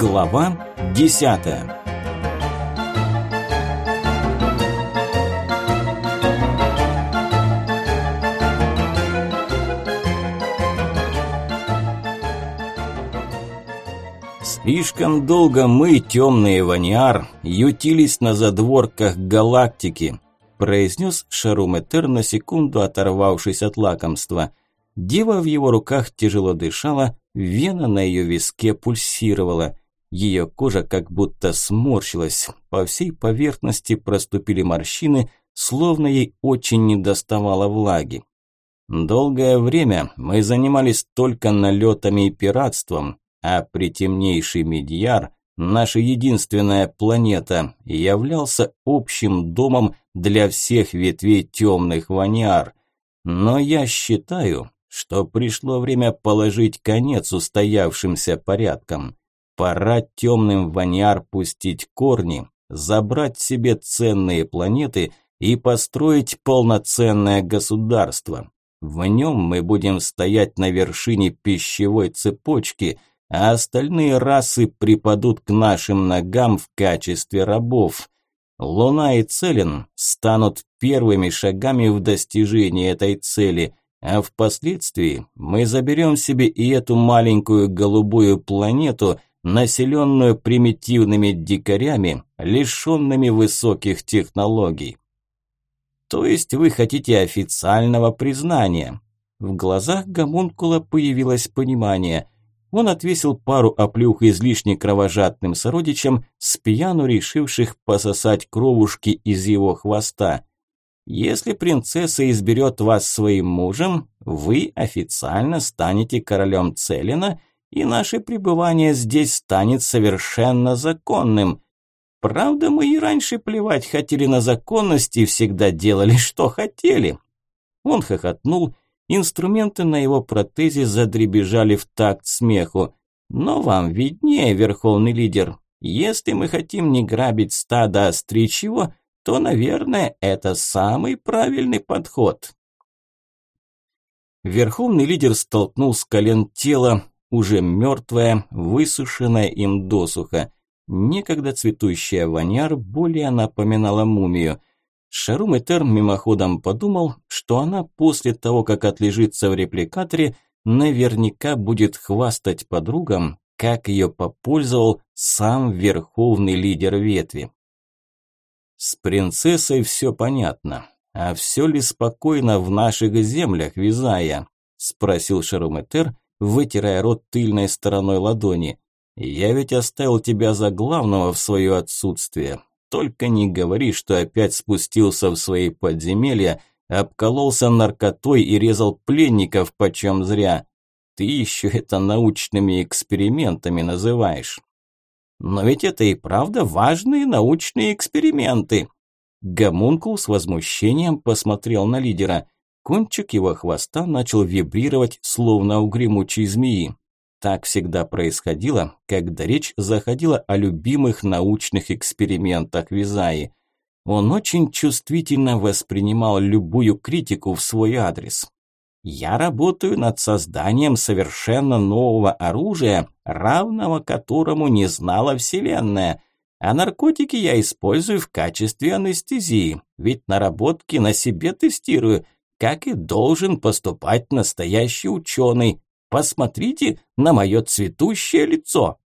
Глава десятая Слишком долго мы, темные ваниар, ютились на задворках галактики, произнес Шаруметер на секунду оторвавшись от лакомства. Дева в его руках тяжело дышала, вена на ее виске пульсировала. Ее кожа как будто сморщилась, по всей поверхности проступили морщины, словно ей очень недоставало влаги. Долгое время мы занимались только налетами и пиратством, а притемнейший Медьяр, наша единственная планета, являлся общим домом для всех ветвей темных ваниар. Но я считаю, что пришло время положить конец устоявшимся порядкам. Пора темным ваниар пустить корни, забрать себе ценные планеты и построить полноценное государство. В нем мы будем стоять на вершине пищевой цепочки, а остальные расы припадут к нашим ногам в качестве рабов. Луна и Целин станут первыми шагами в достижении этой цели, а впоследствии мы заберем себе и эту маленькую голубую планету, населенную примитивными дикарями, лишенными высоких технологий. То есть вы хотите официального признания? В глазах гомункула появилось понимание – он отвесил пару оплюх излишне кровожадным сородичам, с пьяну решивших пососать кровушки из его хвоста. Если принцесса изберет вас своим мужем, вы официально станете королем Целина, и наше пребывание здесь станет совершенно законным. Правда, мы и раньше плевать хотели на законность и всегда делали, что хотели. Он хохотнул Инструменты на его протезе задребежали в такт смеху. Но вам виднее, верховный лидер. Если мы хотим не грабить стадо, а стричь его, то, наверное, это самый правильный подход. Верховный лидер столкнул с колен тело, уже мертвое, высушенное им досуха. Некогда цветущая ваняр более напоминала мумию. Шарум Этер мимоходом подумал, что она после того, как отлежится в репликаторе, наверняка будет хвастать подругам, как ее попользовал сам верховный лидер ветви. С принцессой все понятно. А все ли спокойно в наших землях, Визая? Спросил Шаруметер, вытирая рот тыльной стороной ладони. Я ведь оставил тебя за главного в свое отсутствие. Только не говори, что опять спустился в свои подземелья, обкололся наркотой и резал пленников почем зря. Ты еще это научными экспериментами называешь. Но ведь это и правда важные научные эксперименты. Гомункул с возмущением посмотрел на лидера. Кончик его хвоста начал вибрировать, словно у гремучей змеи. Так всегда происходило, когда речь заходила о любимых научных экспериментах Визаи. Он очень чувствительно воспринимал любую критику в свой адрес. «Я работаю над созданием совершенно нового оружия, равного которому не знала Вселенная. А наркотики я использую в качестве анестезии, ведь наработки на себе тестирую, как и должен поступать настоящий ученый, Посмотрите на мое цветущее лицо.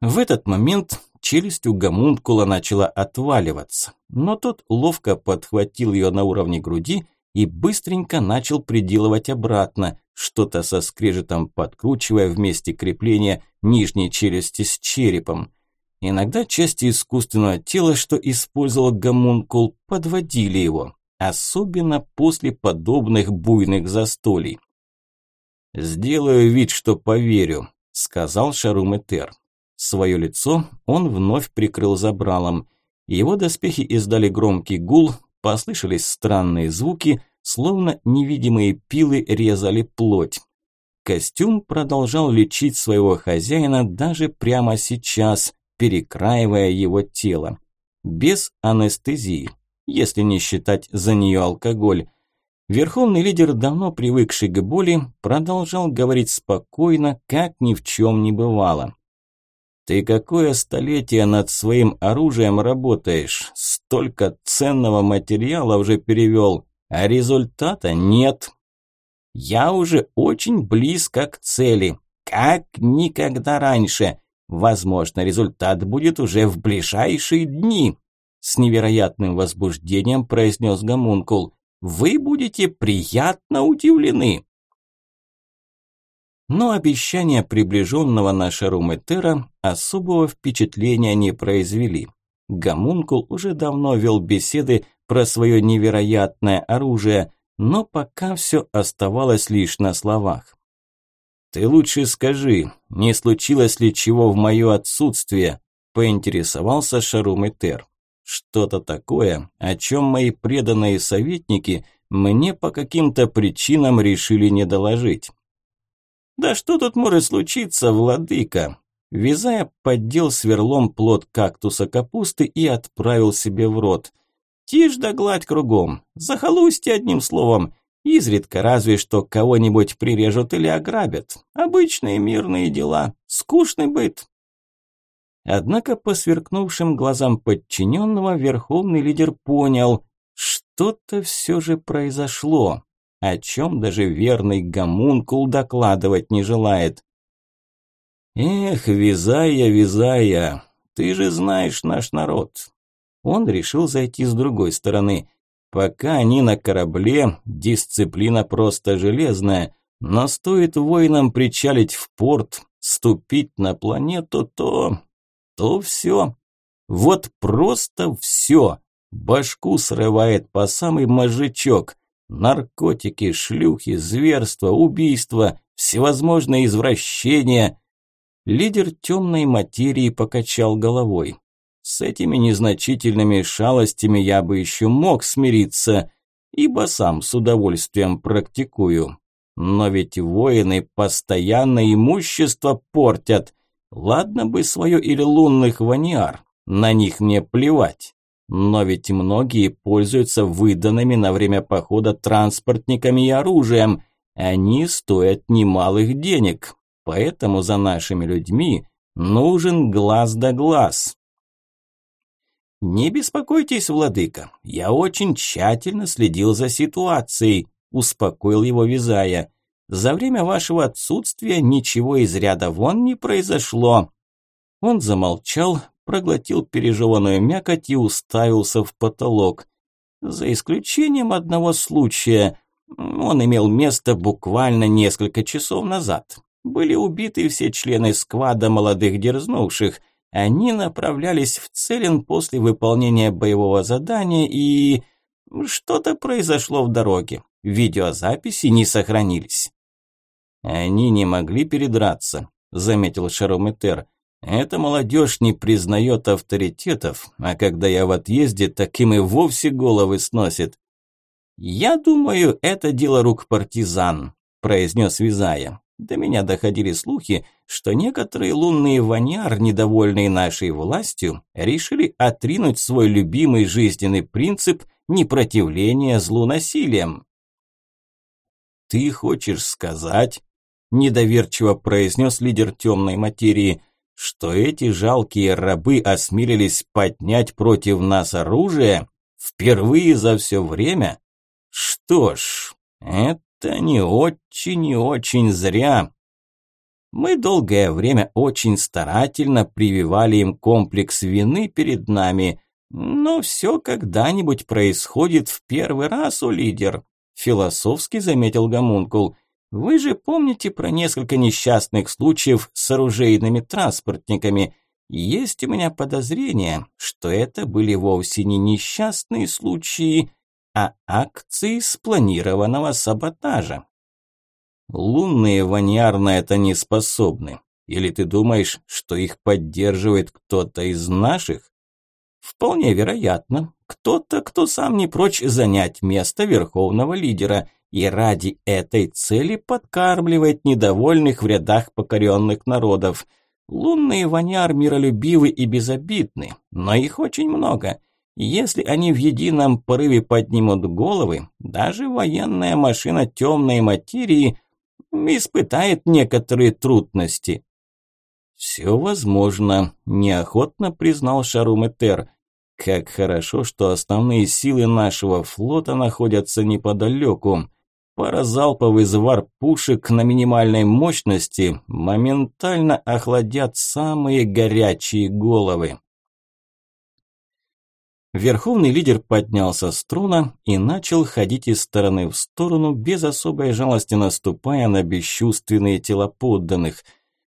В этот момент челюсть у гомункула начала отваливаться, но тот ловко подхватил ее на уровне груди и быстренько начал приделывать обратно, что-то со скрежетом подкручивая вместе крепления нижней челюсти с черепом. Иногда части искусственного тела, что использовал гомункул, подводили его, особенно после подобных буйных застолий. «Сделаю вид, что поверю», – сказал Шарум Этер. Свое лицо он вновь прикрыл забралом. Его доспехи издали громкий гул, послышались странные звуки, словно невидимые пилы резали плоть. Костюм продолжал лечить своего хозяина даже прямо сейчас, перекраивая его тело. Без анестезии, если не считать за нее алкоголь. Верховный лидер, давно привыкший к боли, продолжал говорить спокойно, как ни в чем не бывало. «Ты какое столетие над своим оружием работаешь? Столько ценного материала уже перевел, а результата нет. Я уже очень близко к цели, как никогда раньше. Возможно, результат будет уже в ближайшие дни», с невероятным возбуждением произнес Гомункул вы будете приятно удивлены. Но обещания приближенного на шару особого впечатления не произвели. Гомункул уже давно вел беседы про свое невероятное оружие, но пока все оставалось лишь на словах. «Ты лучше скажи, не случилось ли чего в мое отсутствие?» – поинтересовался Шару Метер. Что-то такое, о чем мои преданные советники мне по каким-то причинам решили не доложить. «Да что тут может случиться, владыка?» Вязая поддел сверлом плод кактуса капусты и отправил себе в рот. «Тишь да гладь кругом, захолусти одним словом. Изредка разве что кого-нибудь прирежут или ограбят. Обычные мирные дела, скучный быт». Однако по сверкнувшим глазам подчиненного верховный лидер понял, что-то все же произошло, о чем даже верный гомункул докладывать не желает. «Эх, Визая, Визая, ты же знаешь наш народ». Он решил зайти с другой стороны. Пока они на корабле, дисциплина просто железная, но стоит воинам причалить в порт, ступить на планету, то то все. Вот просто все. Башку срывает по самый мозжечок. Наркотики, шлюхи, зверства, убийства, всевозможные извращения. Лидер темной материи покачал головой. С этими незначительными шалостями я бы еще мог смириться, ибо сам с удовольствием практикую. Но ведь воины постоянно имущество портят – Ладно бы свое или лунных ваниар, на них мне плевать. Но ведь многие пользуются выданными на время похода транспортниками и оружием. Они стоят немалых денег, поэтому за нашими людьми нужен глаз да глаз. «Не беспокойтесь, владыка, я очень тщательно следил за ситуацией», – успокоил его Визая. За время вашего отсутствия ничего из ряда вон не произошло». Он замолчал, проглотил пережеванную мякоть и уставился в потолок. За исключением одного случая. Он имел место буквально несколько часов назад. Были убиты все члены сквада молодых дерзнувших. Они направлялись в Целин после выполнения боевого задания и... Что-то произошло в дороге. Видеозаписи не сохранились. Они не могли передраться, заметил Шарометер. Эта молодежь не признает авторитетов, а когда я в отъезде, так им и вовсе головы сносит. «Я думаю, это дело рук партизан», – произнес Визая. До меня доходили слухи, что некоторые лунные ваняр, недовольные нашей властью, решили отринуть свой любимый жизненный принцип непротивления злу насилием. «Ты хочешь сказать, недоверчиво произнес лидер темной материи, что эти жалкие рабы осмелились поднять против нас оружие впервые за все время? Что ж, это не очень и очень зря. Мы долгое время очень старательно прививали им комплекс вины перед нами, но все когда-нибудь происходит в первый раз, у лидер, философски заметил Гомункул. Вы же помните про несколько несчастных случаев с оружейными транспортниками? Есть у меня подозрение, что это были вовсе не несчастные случаи, а акции спланированного саботажа. Лунные ваньяр на это не способны. Или ты думаешь, что их поддерживает кто-то из наших? Вполне вероятно. Кто-то, кто сам не прочь занять место верховного лидера – и ради этой цели подкармливает недовольных в рядах покоренных народов. Лунные ваняр миролюбивы и безобидны, но их очень много. Если они в едином порыве поднимут головы, даже военная машина темной материи испытает некоторые трудности. «Все возможно», – неохотно признал Шарум-Этер. «Как хорошо, что основные силы нашего флота находятся неподалеку. Пара залпов из вар пушек на минимальной мощности моментально охладят самые горячие головы». Верховный лидер поднялся с трона и начал ходить из стороны в сторону, без особой жалости наступая на бесчувственные тела подданных.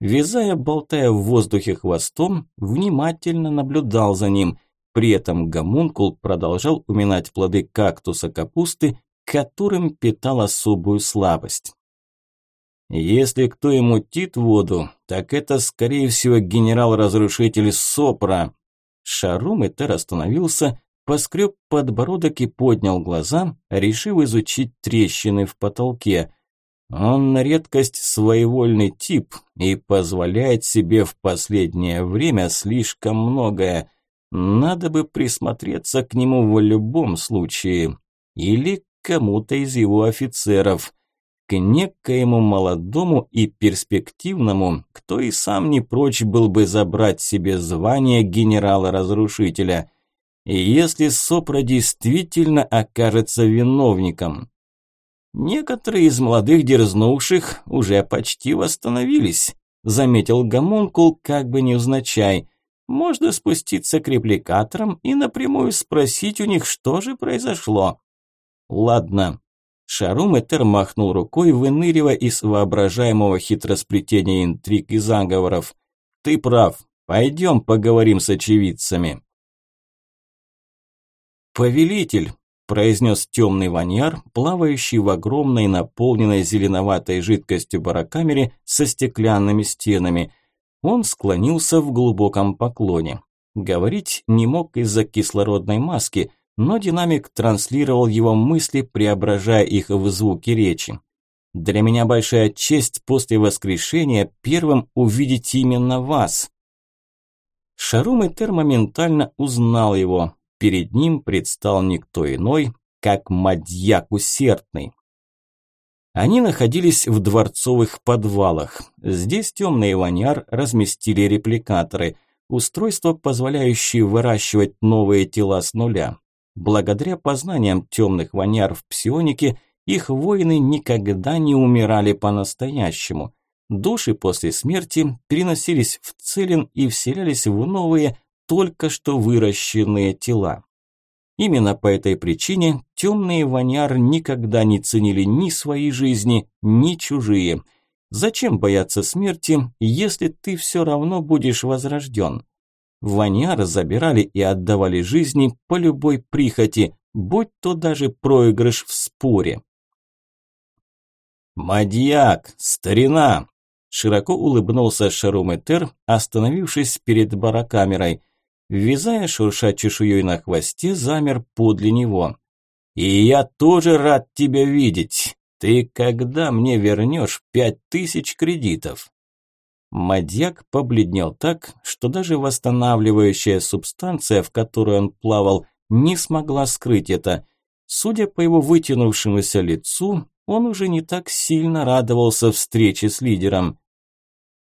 Вязая, болтая в воздухе хвостом, внимательно наблюдал за ним. При этом гомункул продолжал уминать плоды кактуса капусты, которым питал особую слабость. Если кто и мутит воду, так это, скорее всего, генерал-разрушитель Сопра, Шарум Этер остановился, поскреб подбородок и поднял глаза, решив изучить трещины в потолке. Он на редкость своевольный тип и позволяет себе в последнее время слишком многое. Надо бы присмотреться к нему в любом случае. Или к кому-то из его офицеров к некоему молодому и перспективному, кто и сам не прочь был бы забрать себе звание генерала-разрушителя. И если Сопра действительно окажется виновником. Некоторые из молодых дерзнувших уже почти восстановились, заметил Гомункул как бы невзначай. Можно спуститься к репликаторам и напрямую спросить у них, что же произошло. Ладно, Шарум Этер махнул рукой, выныривая из воображаемого хитросплетения интриг и заговоров. «Ты прав. Пойдем поговорим с очевидцами». «Повелитель», – произнес темный ваньяр, плавающий в огромной наполненной зеленоватой жидкостью барокамере со стеклянными стенами. Он склонился в глубоком поклоне. Говорить не мог из-за кислородной маски – но динамик транслировал его мысли, преображая их в звуки речи. «Для меня большая честь после воскрешения первым увидеть именно вас». Шарум Этер моментально узнал его. Перед ним предстал никто иной, как Мадьяк Усердный. Они находились в дворцовых подвалах. Здесь темный ваняр разместили репликаторы, устройство, позволяющее выращивать новые тела с нуля. Благодаря познаниям темных ваняр в псионике, их воины никогда не умирали по-настоящему. Души после смерти переносились в целен и вселялись в новые, только что выращенные тела. Именно по этой причине темные ваняр никогда не ценили ни свои жизни, ни чужие. Зачем бояться смерти, если ты все равно будешь возрожден? Ваняр забирали и отдавали жизни по любой прихоти, будь то даже проигрыш в споре. «Мадьяк! Старина!» Широко улыбнулся Шаруметер, остановившись перед барокамерой. Вязая шурша чешуей на хвосте, замер подле него. «И я тоже рад тебя видеть. Ты когда мне вернешь пять тысяч кредитов?» Мадьяк побледнел так, что даже восстанавливающая субстанция, в которой он плавал, не смогла скрыть это. Судя по его вытянувшемуся лицу, он уже не так сильно радовался встрече с лидером.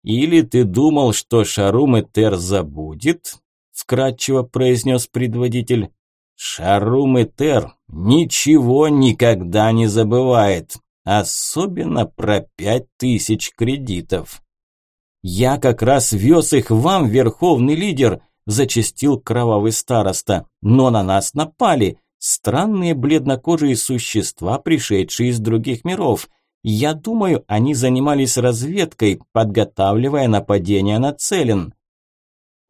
«Или ты думал, что Шарум Этер забудет?» – вкратчиво произнес предводитель. «Шарум Этер ничего никогда не забывает, особенно про пять тысяч кредитов». «Я как раз вез их вам, верховный лидер», – зачастил кровавый староста. «Но на нас напали. Странные бледнокожие существа, пришедшие из других миров. Я думаю, они занимались разведкой, подготавливая нападение на Целин».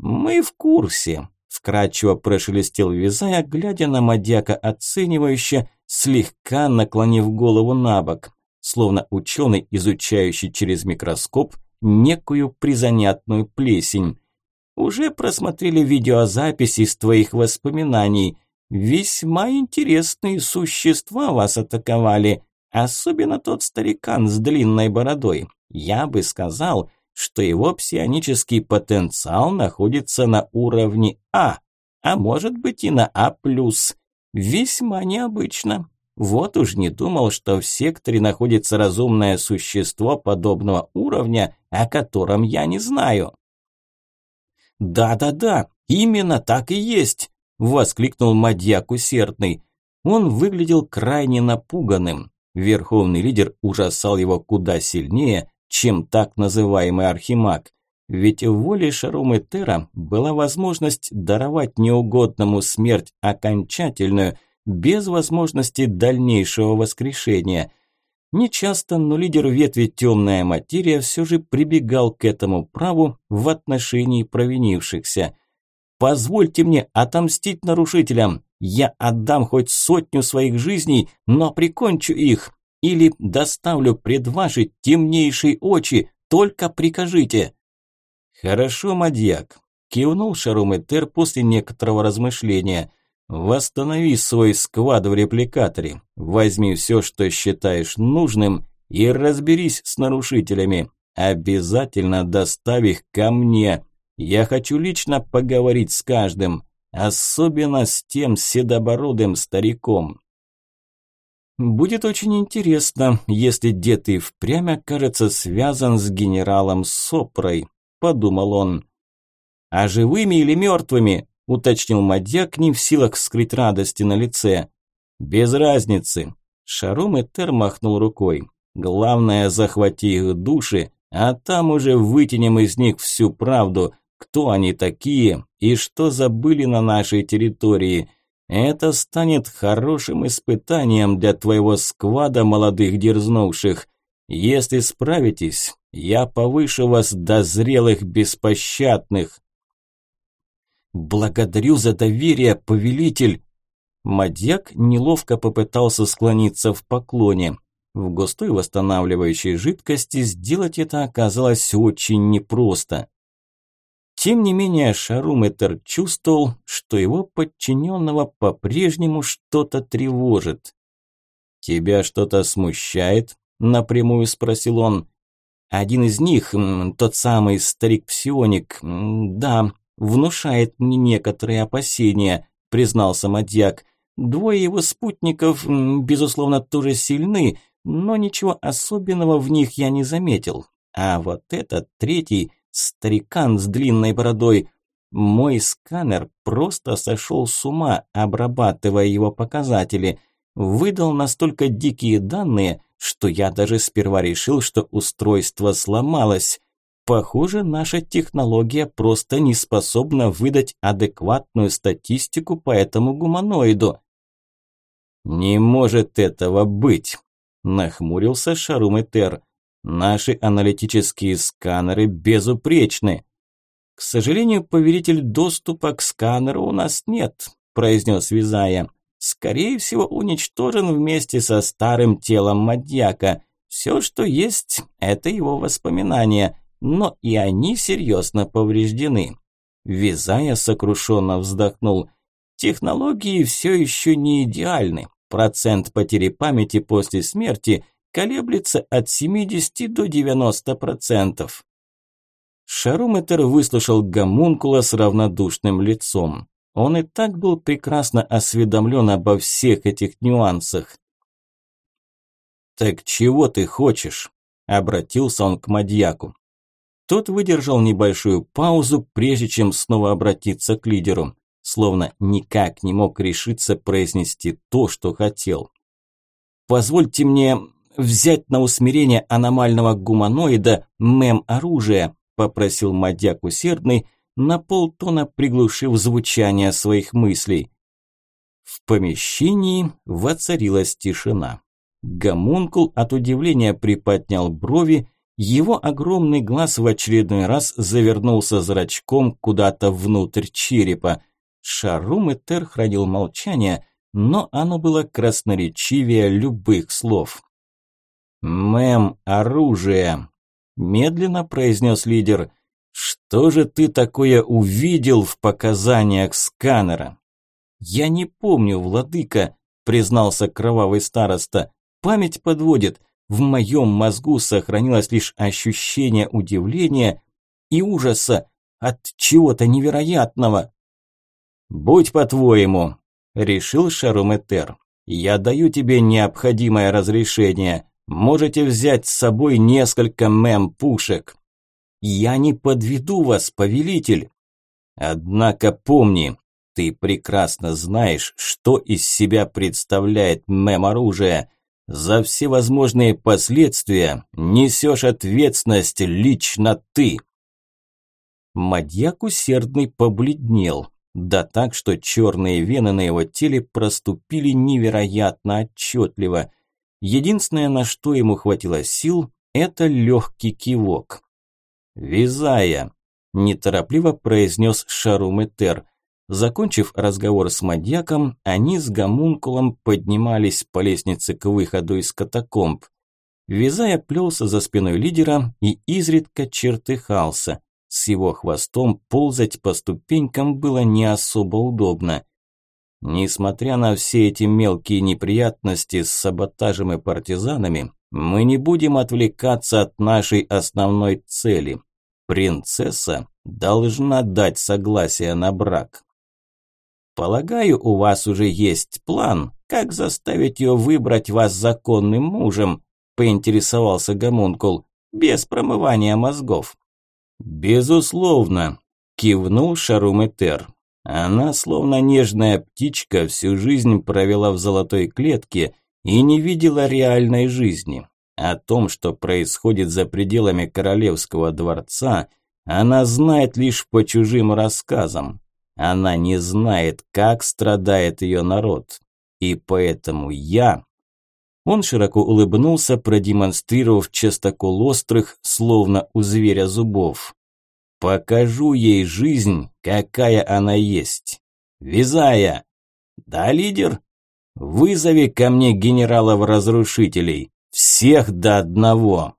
«Мы в курсе», – вкратчиво прошелестел Визая, глядя на Мадьяка оценивающе, слегка наклонив голову на бок, словно ученый, изучающий через микроскоп некую призанятную плесень. Уже просмотрели видеозаписи из твоих воспоминаний. Весьма интересные существа вас атаковали, особенно тот старикан с длинной бородой. Я бы сказал, что его псионический потенциал находится на уровне А. а может быть и на А+. Весьма необычно. Вот уж не думал, что в секторе находится разумное существо подобного уровня, о котором я не знаю. «Да-да-да, именно так и есть!» – воскликнул Мадьяк усердный. Он выглядел крайне напуганным. Верховный лидер ужасал его куда сильнее, чем так называемый архимаг. Ведь в воле Шарумы Тера была возможность даровать неугодному смерть окончательную, без возможности дальнейшего воскрешения. Нечасто, но лидер ветви «Темная материя» все же прибегал к этому праву в отношении провинившихся. «Позвольте мне отомстить нарушителям. Я отдам хоть сотню своих жизней, но прикончу их. Или доставлю пред ваши темнейшие очи. Только прикажите». «Хорошо, Мадьяк», – кивнул Шарум-Этер после некоторого размышления. «Восстанови свой сквад в репликаторе, возьми все, что считаешь нужным, и разберись с нарушителями. Обязательно доставь их ко мне. Я хочу лично поговорить с каждым, особенно с тем седобородым стариком». Будет очень интересно, если дед и впрямь окажется связан с генералом Сопрой подумал он. «А живыми или мертвыми?» – уточнил Мадьяк, не в силах скрыть радости на лице. «Без разницы». Шарум и Тер махнул рукой. «Главное, захвати их души, а там уже вытянем из них всю правду, кто они такие и что забыли на нашей территории. Это станет хорошим испытанием для твоего сквада молодых дерзнувших. Если справитесь, я повышу вас до зрелых беспощадных. Благодарю за доверие, повелитель. Мадьяк неловко попытался склониться в поклоне. В густой восстанавливающей жидкости сделать это оказалось очень непросто. Тем не менее, Шаруметер чувствовал, что его подчиненного по-прежнему что-то тревожит. «Тебя что-то смущает?» – напрямую спросил он. Один из них, тот самый старик-псионик, да, внушает мне некоторые опасения, признался Мадьяк. Двое его спутников, безусловно, тоже сильны, но ничего особенного в них я не заметил. А вот этот третий, старикан с длинной бородой, мой сканер просто сошел с ума, обрабатывая его показатели. Выдал настолько дикие данные, что я даже сперва решил, что устройство сломалось. Похоже, наша технология просто не способна выдать адекватную статистику по этому гуманоиду. «Не может этого быть», – нахмурился Шарум Этер. «Наши аналитические сканеры безупречны». «К сожалению, повелитель доступа к сканеру у нас нет», – произнес Визая скорее всего, уничтожен вместе со старым телом Мадьяка. Все, что есть, это его воспоминания, но и они серьезно повреждены. Визая сокрушенно вздохнул. Технологии все еще не идеальны. Процент потери памяти после смерти колеблется от 70 до 90%. Шаруметр выслушал гомункула с равнодушным лицом. Он и так был прекрасно осведомлен обо всех этих нюансах. «Так чего ты хочешь?» – обратился он к Мадьяку. Тот выдержал небольшую паузу, прежде чем снова обратиться к лидеру, словно никак не мог решиться произнести то, что хотел. «Позвольте мне взять на усмирение аномального гуманоида мем-оружие», – попросил Мадьяк усердный – на полтона приглушив звучание своих мыслей. В помещении воцарилась тишина. Гомункул от удивления приподнял брови, его огромный глаз в очередной раз завернулся зрачком куда-то внутрь черепа. Шарум и Тер хранил молчание, но оно было красноречивее любых слов. «Мэм, оружие!» – медленно произнес лидер – что же ты такое увидел в показаниях сканера? Я не помню, владыка, признался кровавый староста. Память подводит. В моем мозгу сохранилось лишь ощущение удивления и ужаса от чего-то невероятного. «Будь по-твоему», – решил Шаруметер. «Я даю тебе необходимое разрешение. Можете взять с собой несколько мем-пушек». «Я не подведу вас, повелитель». «Однако помни, ты прекрасно знаешь, что из себя представляет мем-оружие. За всевозможные последствия несешь ответственность лично ты». Мадьяк усердный побледнел, да так, что черные вены на его теле проступили невероятно отчетливо. Единственное, на что ему хватило сил, это легкий кивок. «Визая», – неторопливо произнес Шаруметер. Закончив разговор с Мадьяком, они с Гомункулом поднимались по лестнице к выходу из катакомб. Визая плелся за спиной лидера и изредка чертыхался. С его хвостом ползать по ступенькам было не особо удобно. Несмотря на все эти мелкие неприятности с саботажем и партизанами, мы не будем отвлекаться от нашей основной цели. Принцесса должна дать согласие на брак. Полагаю, у вас уже есть план, как заставить ее выбрать вас законным мужем, поинтересовался Гомункул, без промывания мозгов. «Безусловно», – кивнул Шаруметер. Она, словно нежная птичка, всю жизнь провела в золотой клетке и не видела реальной жизни. О том, что происходит за пределами королевского дворца, она знает лишь по чужим рассказам. Она не знает, как страдает ее народ. И поэтому я он широко улыбнулся, продемонстрировав частокол острых, словно у зверя зубов. «Покажу ей жизнь, какая она есть. Визая!» «Да, лидер?» «Вызови ко мне генералов-разрушителей. Всех до одного!»